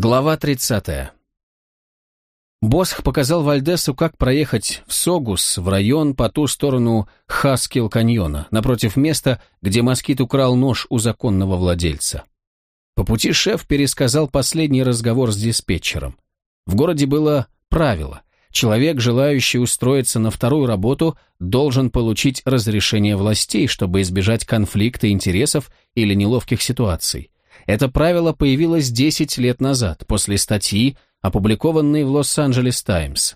Глава 30. Босх показал Вальдесу, как проехать в Согус, в район по ту сторону Хаскил-каньона, напротив места, где москит украл нож у законного владельца. По пути шеф пересказал последний разговор с диспетчером. В городе было правило. Человек, желающий устроиться на вторую работу, должен получить разрешение властей, чтобы избежать конфликта интересов или неловких ситуаций. Это правило появилось 10 лет назад, после статьи, опубликованной в Лос-Анджелес Таймс.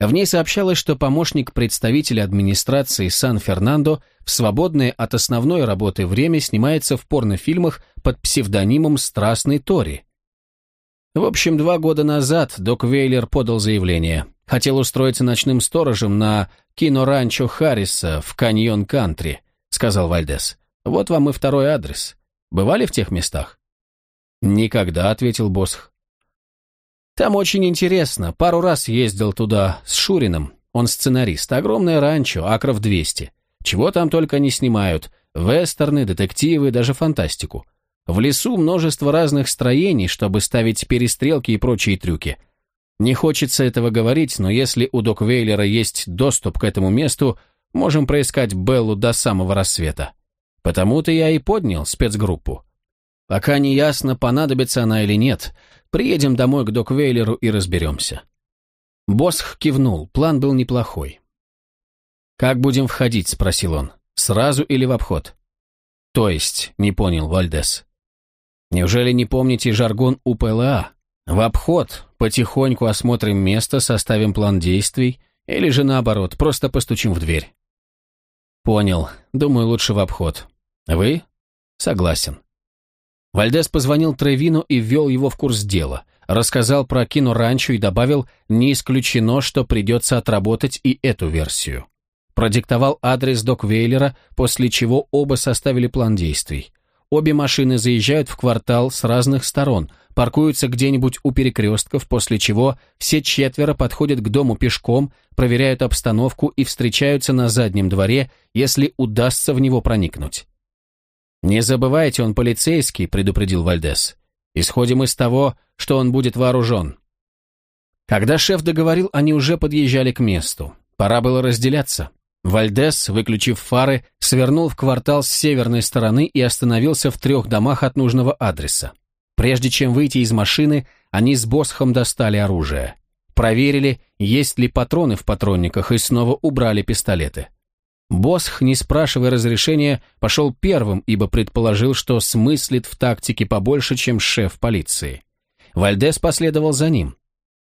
В ней сообщалось, что помощник представителя администрации Сан-Фернандо в свободное от основной работы время снимается в порнофильмах под псевдонимом «Страстный Тори». В общем, два года назад док Вейлер подал заявление. Хотел устроиться ночным сторожем на киноранчо Харриса в Каньон-Кантри, сказал Вальдес. Вот вам и второй адрес. Бывали в тех местах?» «Никогда», — ответил Босх. «Там очень интересно. Пару раз ездил туда с Шуриным. Он сценарист. Огромное ранчо, акров 200. Чего там только не снимают. Вестерны, детективы, даже фантастику. В лесу множество разных строений, чтобы ставить перестрелки и прочие трюки. Не хочется этого говорить, но если у Док Вейлера есть доступ к этому месту, можем проискать Беллу до самого рассвета. Потому-то я и поднял спецгруппу. Пока не ясно, понадобится она или нет. Приедем домой к док Вейлеру и разберемся. Босх кивнул, план был неплохой. «Как будем входить?» – спросил он. «Сразу или в обход?» «То есть?» – не понял Вальдес. «Неужели не помните жаргон УПЛА? В обход, потихоньку осмотрим место, составим план действий, или же наоборот, просто постучим в дверь». «Понял. Думаю, лучше в обход. Вы? Согласен. Вальдес позвонил Тревину и ввел его в курс дела. Рассказал про кино-ранчо и добавил, не исключено, что придется отработать и эту версию. Продиктовал адрес Док Вейлера, после чего оба составили план действий. Обе машины заезжают в квартал с разных сторон, паркуются где-нибудь у перекрестков, после чего все четверо подходят к дому пешком, проверяют обстановку и встречаются на заднем дворе, если удастся в него проникнуть. «Не забывайте, он полицейский», — предупредил Вальдес. «Исходим из того, что он будет вооружен». Когда шеф договорил, они уже подъезжали к месту. Пора было разделяться. Вальдес, выключив фары, свернул в квартал с северной стороны и остановился в трех домах от нужного адреса. Прежде чем выйти из машины, они с Босхом достали оружие. Проверили, есть ли патроны в патронниках, и снова убрали пистолеты. Босх, не спрашивая разрешения, пошел первым, ибо предположил, что смыслит в тактике побольше, чем шеф полиции. Вальдес последовал за ним.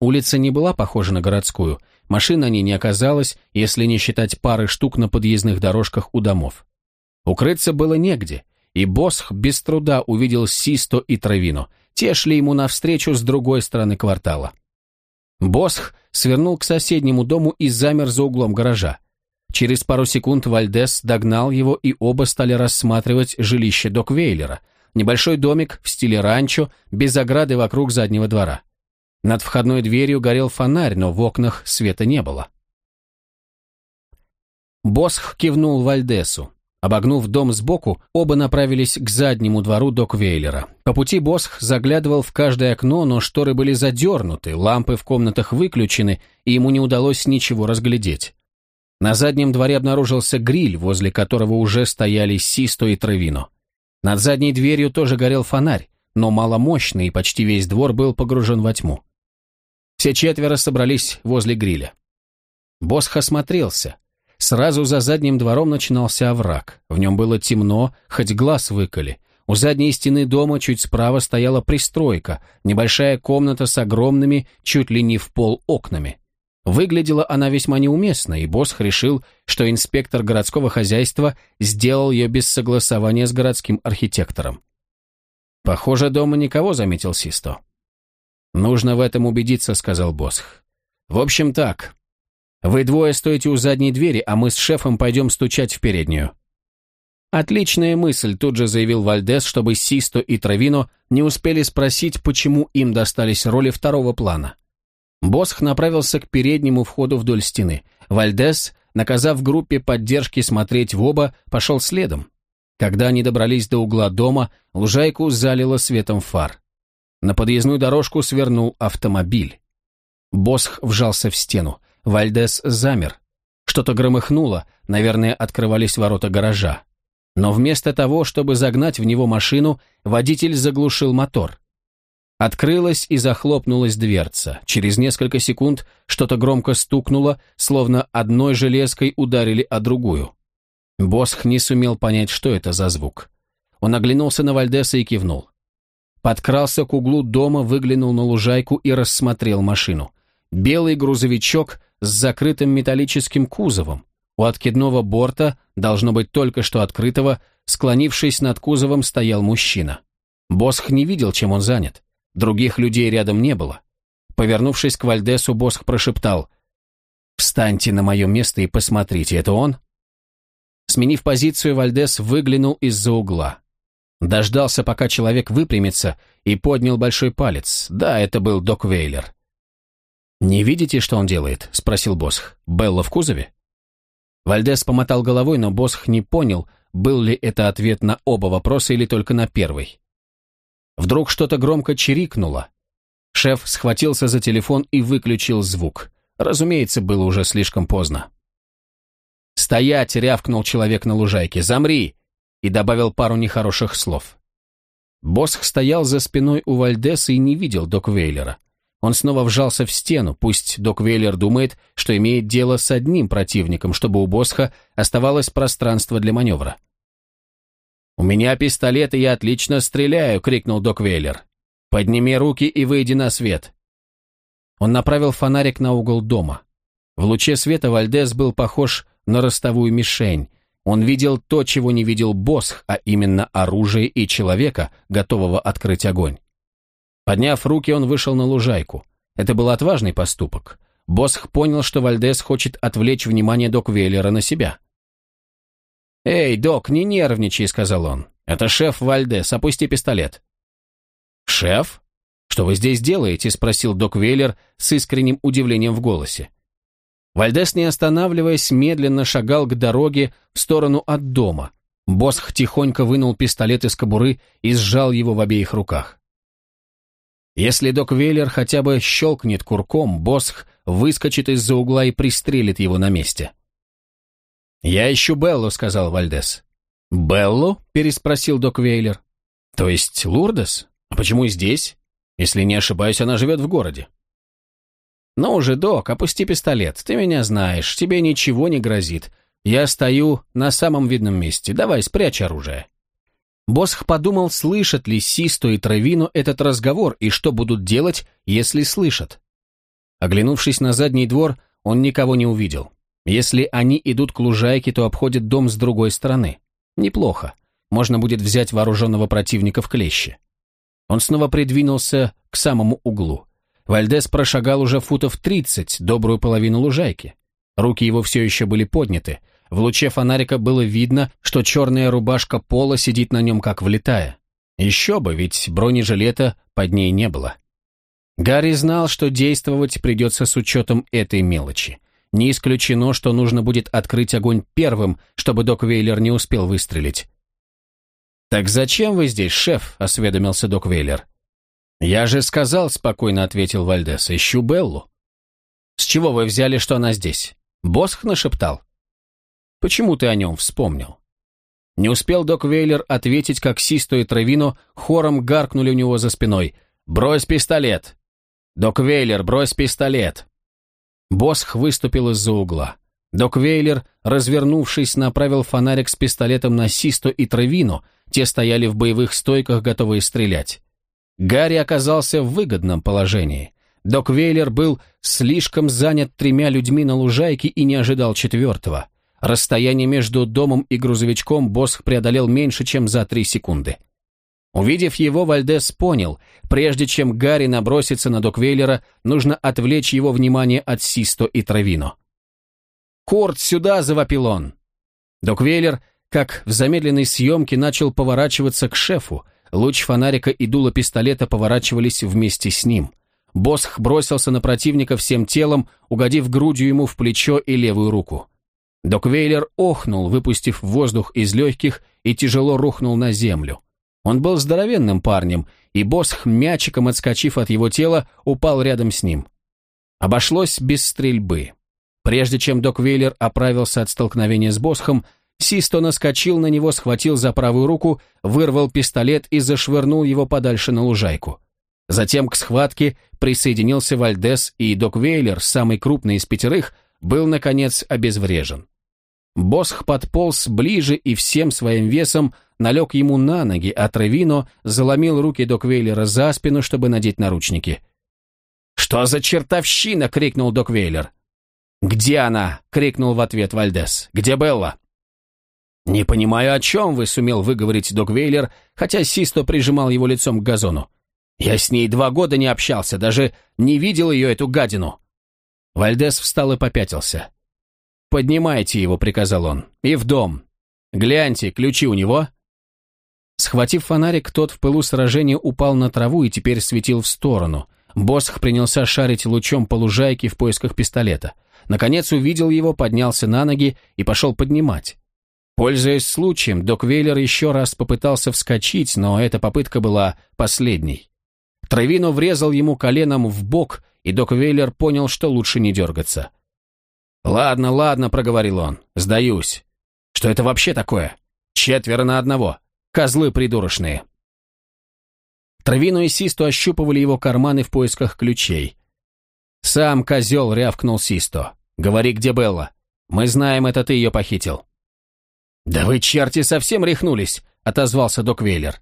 Улица не была похожа на городскую, машин ней не оказалось, если не считать пары штук на подъездных дорожках у домов. Укрыться было негде, и Босх без труда увидел Систо и Травину, те шли ему навстречу с другой стороны квартала. Босх свернул к соседнему дому и замер за углом гаража. Через пару секунд Вальдес догнал его, и оба стали рассматривать жилище Доквейлера. Небольшой домик в стиле ранчо, без ограды вокруг заднего двора. Над входной дверью горел фонарь, но в окнах света не было. Босх кивнул Вальдесу. Обогнув дом сбоку, оба направились к заднему двору Доквейлера. По пути Босх заглядывал в каждое окно, но шторы были задернуты, лампы в комнатах выключены, и ему не удалось ничего разглядеть. На заднем дворе обнаружился гриль, возле которого уже стояли Систо и Травино. Над задней дверью тоже горел фонарь, но маломощный, и почти весь двор был погружен во тьму. Все четверо собрались возле гриля. Босх осмотрелся. Сразу за задним двором начинался овраг. В нем было темно, хоть глаз выколи. У задней стены дома чуть справа стояла пристройка, небольшая комната с огромными, чуть ли не в пол окнами. Выглядела она весьма неуместно, и Босх решил, что инспектор городского хозяйства сделал ее без согласования с городским архитектором. «Похоже, дома никого», — заметил Систо. «Нужно в этом убедиться», — сказал Босх. «В общем так. Вы двое стоите у задней двери, а мы с шефом пойдем стучать в переднюю». «Отличная мысль», — тут же заявил Вальдес, чтобы Систо и Травино не успели спросить, почему им достались роли второго плана. Босх направился к переднему входу вдоль стены. Вальдес, наказав группе поддержки смотреть в оба, пошел следом. Когда они добрались до угла дома, лужайку залило светом фар. На подъездную дорожку свернул автомобиль. Босх вжался в стену. Вальдес замер. Что-то громыхнуло, наверное, открывались ворота гаража. Но вместо того, чтобы загнать в него машину, водитель заглушил мотор. Открылась и захлопнулась дверца. Через несколько секунд что-то громко стукнуло, словно одной железкой ударили о другую. Босх не сумел понять, что это за звук. Он оглянулся на Вальдеса и кивнул. Подкрался к углу дома, выглянул на лужайку и рассмотрел машину. Белый грузовичок с закрытым металлическим кузовом. У откидного борта, должно быть только что открытого, склонившись над кузовом, стоял мужчина. Босх не видел, чем он занят. Других людей рядом не было. Повернувшись к Вальдесу, Босх прошептал «Встаньте на мое место и посмотрите, это он?» Сменив позицию, Вальдес выглянул из-за угла. Дождался, пока человек выпрямится, и поднял большой палец. Да, это был Док Вейлер. «Не видите, что он делает?» — спросил Босх. «Белла в кузове?» Вальдес помотал головой, но Босх не понял, был ли это ответ на оба вопроса или только на первый. Вдруг что-то громко чирикнуло. Шеф схватился за телефон и выключил звук. Разумеется, было уже слишком поздно. «Стоять!» — рявкнул человек на лужайке. «Замри!» И добавил пару нехороших слов. Босх стоял за спиной у Вальдеса и не видел Док Вейлера. Он снова вжался в стену, пусть Док Вейлер думает, что имеет дело с одним противником, чтобы у Босха оставалось пространство для маневра. «У меня пистолет, и я отлично стреляю!» — крикнул Док Вейлер. «Подними руки и выйди на свет!» Он направил фонарик на угол дома. В луче света Вальдес был похож на ростовую мишень. Он видел то, чего не видел Босх, а именно оружие и человека, готового открыть огонь. Подняв руки, он вышел на лужайку. Это был отважный поступок. Босх понял, что Вальдес хочет отвлечь внимание Док Веллера на себя. «Эй, док, не нервничай», — сказал он. «Это шеф Вальдес, опусти пистолет». «Шеф? Что вы здесь делаете?» — спросил док Веллер с искренним удивлением в голосе. Вальдес, не останавливаясь, медленно шагал к дороге в сторону от дома. Босх тихонько вынул пистолет из кобуры и сжал его в обеих руках. Если док Веллер хотя бы щелкнет курком, Босх выскочит из-за угла и пристрелит его на месте. «Я ищу Беллу», — сказал Вальдес. «Беллу?» — переспросил док Вейлер. «То есть Лурдес? А почему здесь? Если не ошибаюсь, она живет в городе». «Ну уже, док, опусти пистолет. Ты меня знаешь, тебе ничего не грозит. Я стою на самом видном месте. Давай, спрячь оружие». Босх подумал, слышат ли Систу и Травину этот разговор и что будут делать, если слышат. Оглянувшись на задний двор, он никого не увидел. Если они идут к лужайке, то обходят дом с другой стороны. Неплохо. Можно будет взять вооруженного противника в клещи. Он снова придвинулся к самому углу. Вальдес прошагал уже футов тридцать, добрую половину лужайки. Руки его все еще были подняты. В луче фонарика было видно, что черная рубашка пола сидит на нем как влетая. Еще бы, ведь бронежилета под ней не было. Гарри знал, что действовать придется с учетом этой мелочи. Не исключено, что нужно будет открыть огонь первым, чтобы док Вейлер не успел выстрелить. «Так зачем вы здесь, шеф?» — осведомился док Вейлер. «Я же сказал», — спокойно ответил Вальдес, — «ищу Беллу». «С чего вы взяли, что она здесь? Босх нашептал?» «Почему ты о нем вспомнил?» Не успел док Вейлер ответить, как Систо и Травино хором гаркнули у него за спиной. «Брось пистолет!» «Док Вейлер, брось пистолет!» Босх выступил из-за угла. Док Вейлер, развернувшись, направил фонарик с пистолетом на Систо и Травину, те стояли в боевых стойках, готовые стрелять. Гарри оказался в выгодном положении. Док Вейлер был слишком занят тремя людьми на лужайке и не ожидал четвертого. Расстояние между домом и грузовичком Босх преодолел меньше, чем за три секунды. Увидев его, Вальдес понял, прежде чем Гарри набросится на Доквейлера, нужно отвлечь его внимание от Систо и Травино. «Курт, сюда!» – завопил он. Доквейлер, как в замедленной съемке, начал поворачиваться к шефу. Луч фонарика и дуло пистолета поворачивались вместе с ним. Босх бросился на противника всем телом, угодив грудью ему в плечо и левую руку. Доквейлер охнул, выпустив воздух из легких, и тяжело рухнул на землю. Он был здоровенным парнем, и Босх, мячиком отскочив от его тела, упал рядом с ним. Обошлось без стрельбы. Прежде чем Док Вейлер оправился от столкновения с Босхом, Систо наскочил на него, схватил за правую руку, вырвал пистолет и зашвырнул его подальше на лужайку. Затем к схватке присоединился Вальдес, и Док Вейлер, самый крупный из пятерых, был, наконец, обезврежен. Босх подполз ближе и всем своим весом налег ему на ноги, а Тревино заломил руки Док Вейлера за спину, чтобы надеть наручники. «Что за чертовщина?» — крикнул Док Вейлер. «Где она?» — крикнул в ответ Вальдес. «Где Белла?» «Не понимаю, о чем вы», — сумел выговорить Док Вейлер, хотя Систо прижимал его лицом к газону. «Я с ней два года не общался, даже не видел ее, эту гадину». Вальдес встал и попятился. «Поднимайте его», — приказал он, — «и в дом. Гляньте, ключи у него». Схватив фонарик, тот в пылу сражения упал на траву и теперь светил в сторону. Босх принялся шарить лучом по лужайке в поисках пистолета. Наконец увидел его, поднялся на ноги и пошел поднимать. Пользуясь случаем, док Вейлер еще раз попытался вскочить, но эта попытка была последней. Травино врезал ему коленом в бок, и док Вейлер понял, что лучше не дергаться. «Ладно, ладно», — проговорил он, — «сдаюсь. Что это вообще такое? Четверо на одного. Козлы придурочные». Травину и Систу ощупывали его карманы в поисках ключей. «Сам козел», — рявкнул Систо. «Говори, где Белла. Мы знаем, это ты ее похитил». «Да вы, черти, совсем рехнулись!» — отозвался док Вейлер.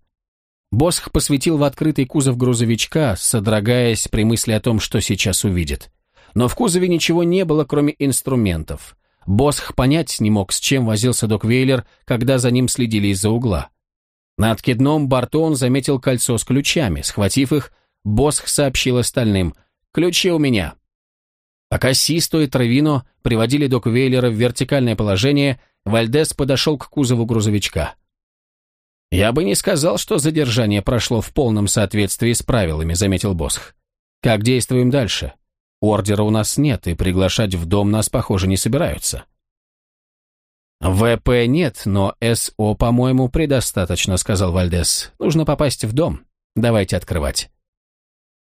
Босх посветил в открытый кузов грузовичка, содрогаясь при мысли о том, что сейчас увидит. Но в кузове ничего не было, кроме инструментов. Босх понять не мог, с чем возился док Вейлер, когда за ним следили из-за угла. На откидном борту он заметил кольцо с ключами. Схватив их, Босх сообщил остальным «Ключи у меня». Пока Систо и Травино приводили док Вейлера в вертикальное положение, Вальдес подошел к кузову грузовичка. «Я бы не сказал, что задержание прошло в полном соответствии с правилами», — заметил Босх. «Как действуем дальше? Ордера у нас нет, и приглашать в дом нас, похоже, не собираются». «ВП нет, но СО, по-моему, предостаточно», — сказал Вальдес. «Нужно попасть в дом. Давайте открывать».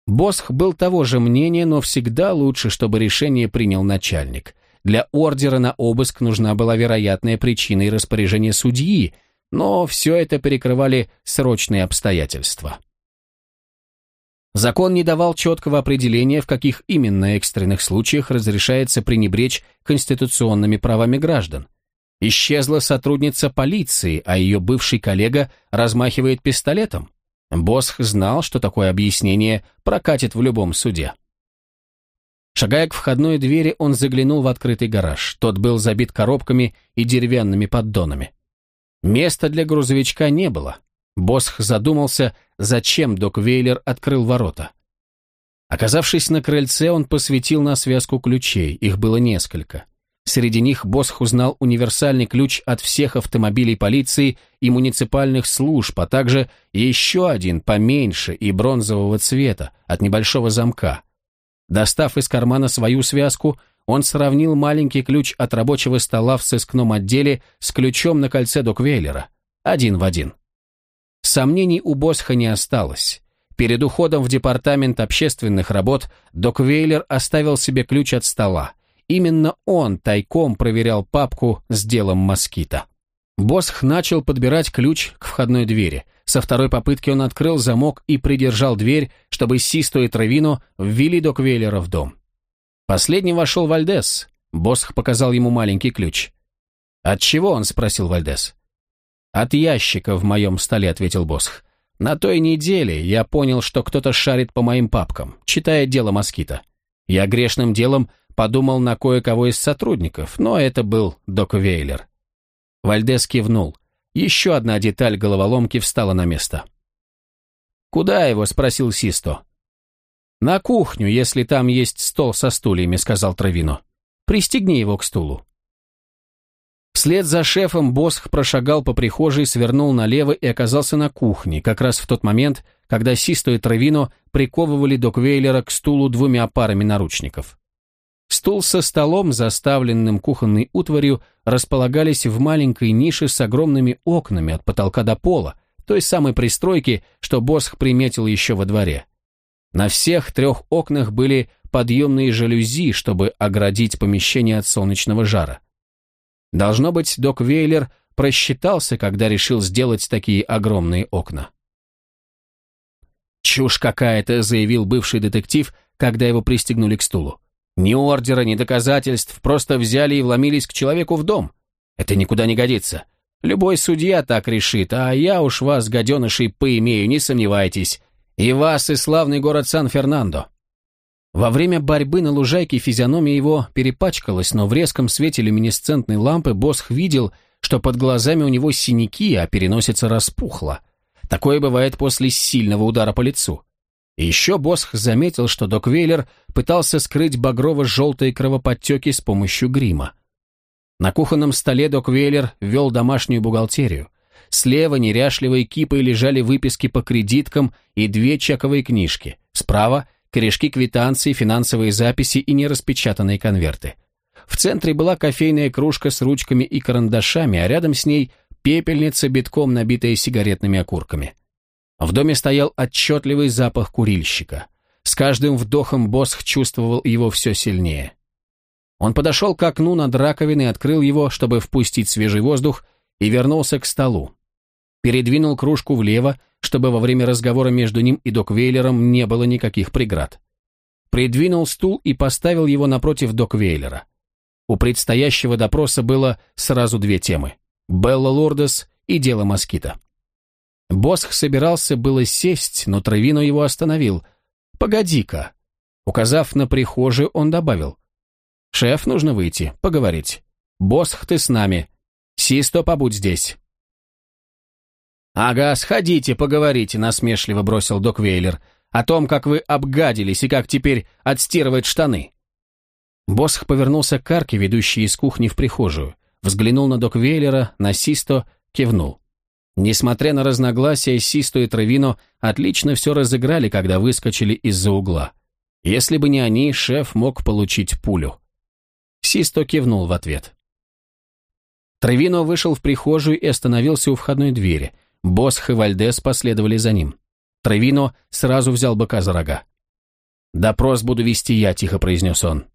Босх был того же мнения, но всегда лучше, чтобы решение принял начальник. Для ордера на обыск нужна была вероятная причина и распоряжение судьи, но все это перекрывали срочные обстоятельства. Закон не давал четкого определения, в каких именно экстренных случаях разрешается пренебречь конституционными правами граждан. Исчезла сотрудница полиции, а ее бывший коллега размахивает пистолетом. Босх знал, что такое объяснение прокатит в любом суде. Шагая к входной двери, он заглянул в открытый гараж. Тот был забит коробками и деревянными поддонами. Места для грузовичка не было. Босх задумался, зачем док Вейлер открыл ворота. Оказавшись на крыльце, он посветил на связку ключей, их было несколько. Среди них Босх узнал универсальный ключ от всех автомобилей полиции и муниципальных служб, а также еще один поменьше и бронзового цвета от небольшого замка. Достав из кармана свою связку, он сравнил маленький ключ от рабочего стола в сыскном отделе с ключом на кольце Доквейлера. Один в один. Сомнений у Босха не осталось. Перед уходом в департамент общественных работ Доквейлер оставил себе ключ от стола. Именно он тайком проверял папку с делом москита. Босх начал подбирать ключ к входной двери. Со второй попытки он открыл замок и придержал дверь, чтобы Систо и Травино ввели Доквейлера в дом. Последним вошел Вальдес. Босх показал ему маленький ключ. «От чего он?» — спросил Вальдес. «От ящика в моем столе», — ответил Босх. «На той неделе я понял, что кто-то шарит по моим папкам, читая дело москита. Я грешным делом подумал на кое-кого из сотрудников, но это был Док Вейлер». Вальдес кивнул. Еще одна деталь головоломки встала на место. «Куда его?» — спросил Систо. «На кухню, если там есть стол со стульями», — сказал Травино. «Пристегни его к стулу». Вслед за шефом Босх прошагал по прихожей, свернул налево и оказался на кухне, как раз в тот момент, когда Систо и Травино приковывали Доквейлера к стулу двумя парами наручников. Стул со столом, заставленным кухонной утварью, располагались в маленькой нише с огромными окнами от потолка до пола, той самой пристройки, что Босх приметил еще во дворе. На всех трех окнах были подъемные жалюзи, чтобы оградить помещение от солнечного жара. Должно быть, док Вейлер просчитался, когда решил сделать такие огромные окна. «Чушь какая-то», — заявил бывший детектив, когда его пристегнули к стулу. «Ни ордера, ни доказательств, просто взяли и вломились к человеку в дом. Это никуда не годится. Любой судья так решит, а я уж вас, гаденышей, поимею, не сомневайтесь. И вас, и славный город Сан-Фернандо». Во время борьбы на лужайке физиономия его перепачкалась, но в резком свете люминесцентной лампы Босх видел, что под глазами у него синяки, а переносица распухла. Такое бывает после сильного удара по лицу. Еще Босх заметил, что док Вейлер пытался скрыть багрово-желтые кровоподтеки с помощью грима. На кухонном столе док Вейлер вел домашнюю бухгалтерию. Слева неряшливой кипой лежали выписки по кредиткам и две чековые книжки. Справа – корешки квитанций, финансовые записи и нераспечатанные конверты. В центре была кофейная кружка с ручками и карандашами, а рядом с ней пепельница, битком набитая сигаретными окурками. В доме стоял отчетливый запах курильщика. С каждым вдохом Босх чувствовал его все сильнее. Он подошел к окну над раковиной, открыл его, чтобы впустить свежий воздух, и вернулся к столу. Передвинул кружку влево, чтобы во время разговора между ним и Доквейлером не было никаких преград. Придвинул стул и поставил его напротив Доквейлера. У предстоящего допроса было сразу две темы – Белла Лордес и дело москита. Босх собирался было сесть, но Травино его остановил. «Погоди-ка». Указав на прихожую, он добавил. «Шеф, нужно выйти, поговорить. Босх, ты с нами. Систо, побудь здесь». «Ага, сходите, поговорите», — насмешливо бросил док Вейлер, «о том, как вы обгадились и как теперь отстирывать штаны». Босх повернулся к арке, ведущей из кухни в прихожую, взглянул на док Вейлера, на Систо, кивнул. Несмотря на разногласия, Систо и Травино отлично все разыграли, когда выскочили из-за угла. Если бы не они, шеф мог получить пулю. Систо кивнул в ответ. Травино вышел в прихожую и остановился у входной двери — Босх и Вальдес последовали за ним. Травино сразу взял быка за рога. «Допрос буду вести я», — тихо произнес он.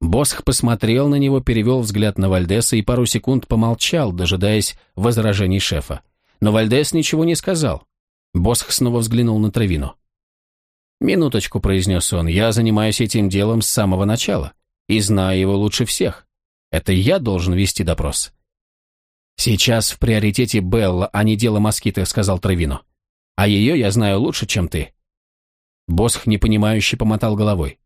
Босх посмотрел на него, перевел взгляд на Вальдеса и пару секунд помолчал, дожидаясь возражений шефа. Но Вальдес ничего не сказал. Босх снова взглянул на Травину. «Минуточку», — произнес он, — «я занимаюсь этим делом с самого начала и знаю его лучше всех. Это я должен вести допрос. «Сейчас в приоритете Белла, а не дело москиты», — сказал Травино. «А ее я знаю лучше, чем ты». Босх непонимающе помотал головой.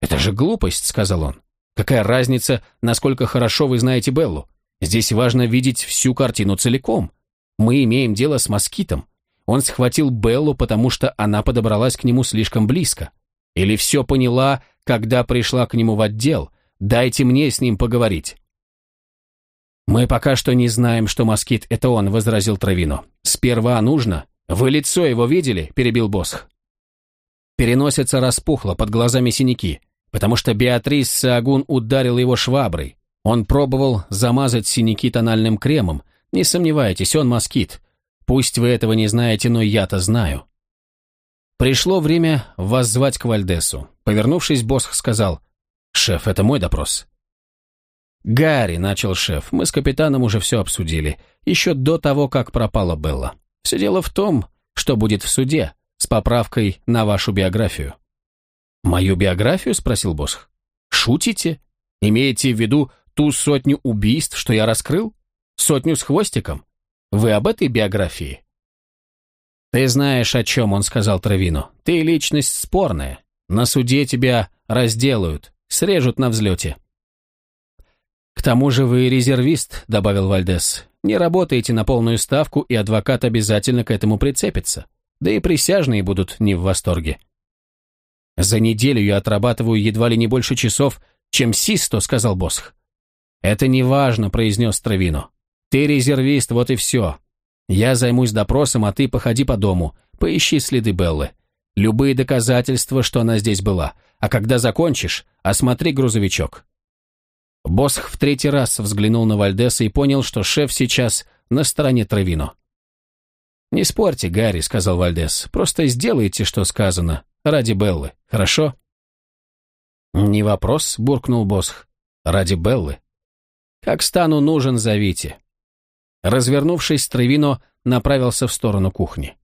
«Это же глупость», — сказал он. «Какая разница, насколько хорошо вы знаете Беллу? Здесь важно видеть всю картину целиком. Мы имеем дело с москитом. Он схватил Беллу, потому что она подобралась к нему слишком близко. Или все поняла, когда пришла к нему в отдел. Дайте мне с ним поговорить». «Мы пока что не знаем, что москит — это он», — возразил Травино. «Сперва нужно. Вы лицо его видели?» — перебил Босх. Переносица распухла, под глазами синяки, потому что Беатрис Саагун ударил его шваброй. Он пробовал замазать синяки тональным кремом. Не сомневайтесь, он москит. Пусть вы этого не знаете, но я-то знаю. Пришло время воззвать к Вальдесу. Повернувшись, Босх сказал, «Шеф, это мой допрос». «Гарри», — начал шеф, — «мы с капитаном уже все обсудили, еще до того, как пропала Белла. Все дело в том, что будет в суде, с поправкой на вашу биографию». «Мою биографию?» — спросил Босх. «Шутите? Имеете в виду ту сотню убийств, что я раскрыл? Сотню с хвостиком? Вы об этой биографии?» «Ты знаешь, о чем он сказал Травину. Ты личность спорная. На суде тебя разделают, срежут на взлете». «К тому же вы резервист», — добавил Вальдес. «Не работаете на полную ставку, и адвокат обязательно к этому прицепится. Да и присяжные будут не в восторге». «За неделю я отрабатываю едва ли не больше часов, чем Систо», — сказал Босх. «Это не важно», — произнес Травино. «Ты резервист, вот и все. Я займусь допросом, а ты походи по дому, поищи следы Беллы. Любые доказательства, что она здесь была. А когда закончишь, осмотри грузовичок. Босх в третий раз взглянул на Вальдеса и понял, что шеф сейчас на стороне Травино. «Не спорьте, Гарри», — сказал Вальдес. «Просто сделайте, что сказано. Ради Беллы. Хорошо?» «Не вопрос», — буркнул Босх. «Ради Беллы. Как стану нужен, зовите». Развернувшись, Тревино направился в сторону кухни.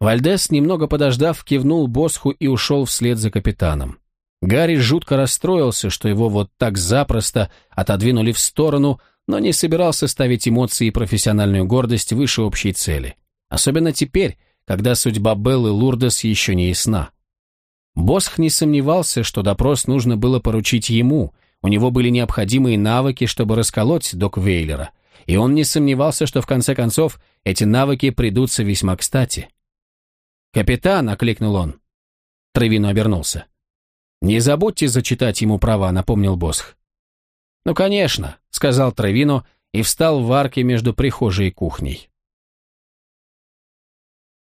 Вальдес, немного подождав, кивнул Босху и ушел вслед за капитаном. Гарри жутко расстроился, что его вот так запросто отодвинули в сторону, но не собирался ставить эмоции и профессиональную гордость выше общей цели. Особенно теперь, когда судьба Беллы Лурдес еще не ясна. Босх не сомневался, что допрос нужно было поручить ему, у него были необходимые навыки, чтобы расколоть док Вейлера, и он не сомневался, что в конце концов эти навыки придутся весьма кстати. «Капитан!» — окликнул он. Травину обернулся. «Не забудьте зачитать ему права», — напомнил Босх. «Ну, конечно», — сказал Травину и встал в арке между прихожей и кухней.